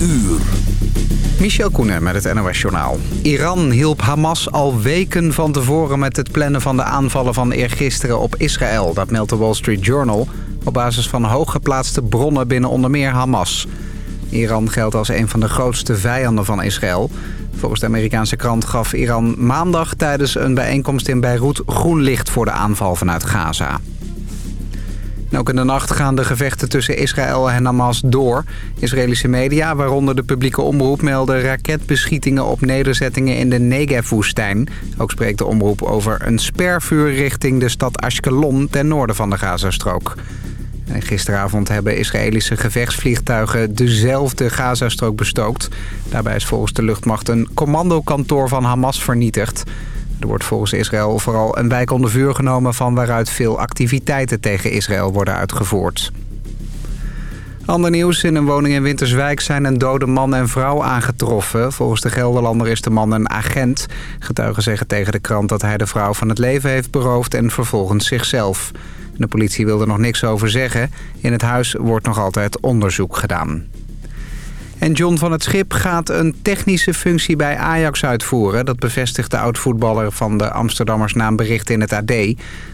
uur. Michel Koenen met het NOS-journaal. Iran hielp Hamas al weken van tevoren met het plannen van de aanvallen van eergisteren op Israël. Dat meldt de Wall Street Journal op basis van hooggeplaatste bronnen binnen onder meer Hamas. Iran geldt als een van de grootste vijanden van Israël. Volgens de Amerikaanse krant gaf Iran maandag tijdens een bijeenkomst in Beirut groen licht voor de aanval vanuit Gaza. Ook in de nacht gaan de gevechten tussen Israël en Hamas door. Israëlische media, waaronder de publieke omroep, melden raketbeschietingen op nederzettingen in de Negev-woestijn. Ook spreekt de omroep over een spervuur richting de stad Ashkelon ten noorden van de Gazastrook. En gisteravond hebben Israëlische gevechtsvliegtuigen dezelfde Gazastrook bestookt. Daarbij is volgens de luchtmacht een commandokantoor van Hamas vernietigd. Er wordt volgens Israël vooral een wijk onder vuur genomen... van waaruit veel activiteiten tegen Israël worden uitgevoerd. Ander nieuws. In een woning in Winterswijk zijn een dode man en vrouw aangetroffen. Volgens de Gelderlander is de man een agent. Getuigen zeggen tegen de krant dat hij de vrouw van het leven heeft beroofd... en vervolgens zichzelf. De politie wil er nog niks over zeggen. In het huis wordt nog altijd onderzoek gedaan. En John van het Schip gaat een technische functie bij Ajax uitvoeren. Dat bevestigt de oud-voetballer van de Amsterdammers naambericht in het AD.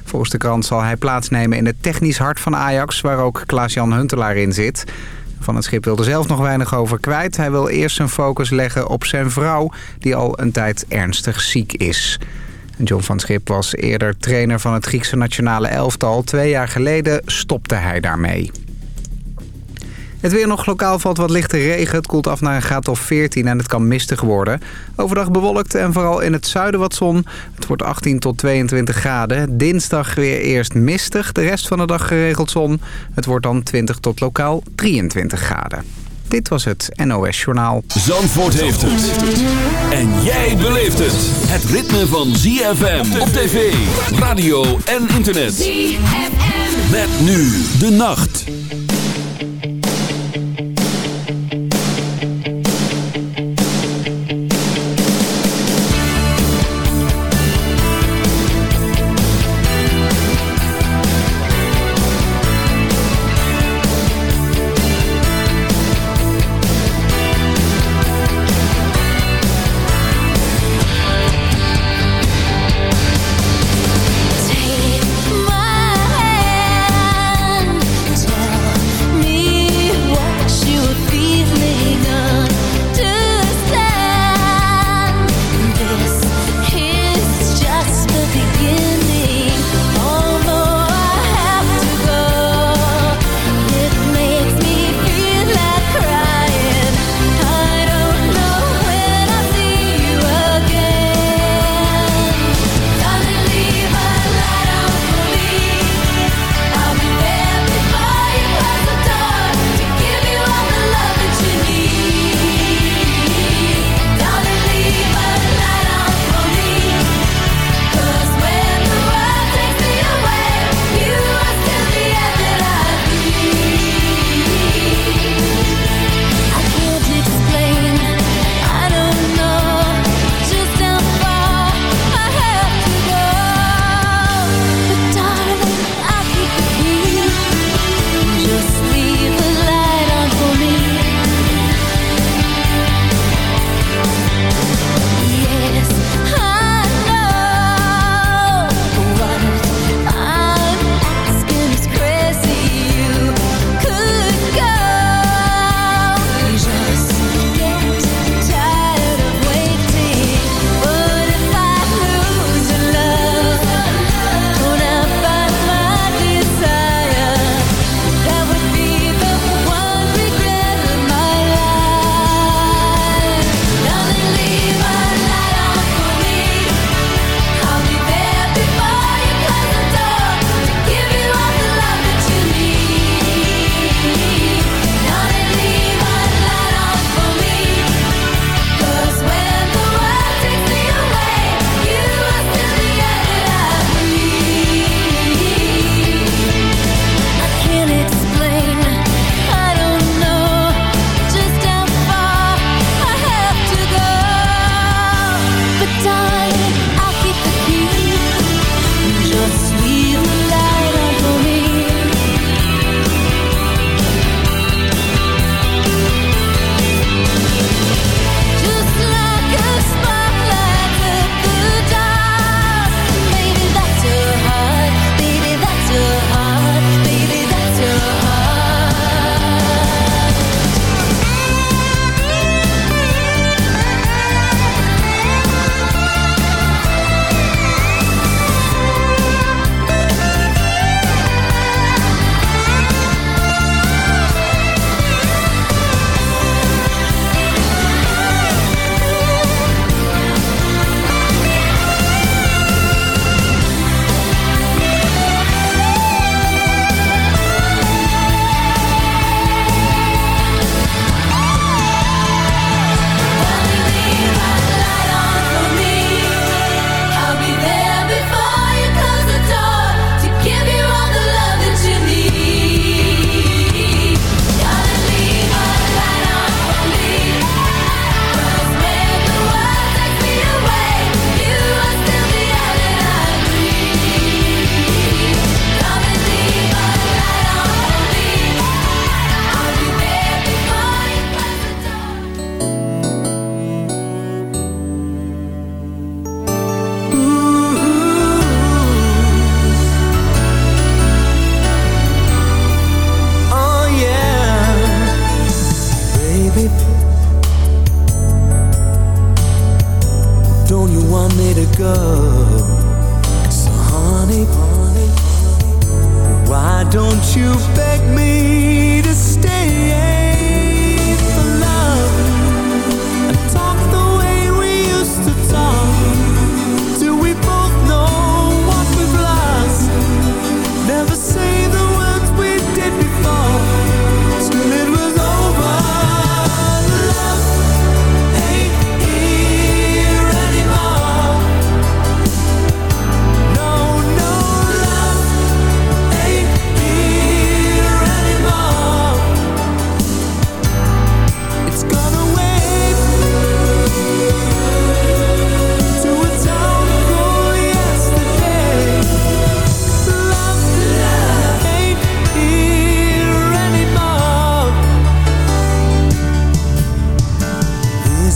Volgens de krant zal hij plaatsnemen in het technisch hart van Ajax... waar ook Klaas-Jan Huntelaar in zit. Van het Schip wil er zelf nog weinig over kwijt. Hij wil eerst zijn focus leggen op zijn vrouw... die al een tijd ernstig ziek is. John van Schip was eerder trainer van het Griekse nationale elftal. Twee jaar geleden stopte hij daarmee. Het weer nog lokaal valt wat lichte regen. Het koelt af naar een graad of 14 en het kan mistig worden. Overdag bewolkt en vooral in het zuiden wat zon. Het wordt 18 tot 22 graden. Dinsdag weer eerst mistig. De rest van de dag geregeld zon. Het wordt dan 20 tot lokaal 23 graden. Dit was het NOS Journaal. Zandvoort heeft het. En jij beleeft het. Het ritme van ZFM op tv, radio en internet. ZFM. Met nu de nacht.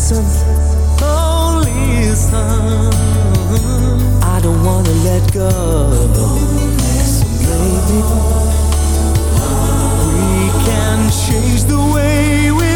I don't wanna let go. So we can change the way we.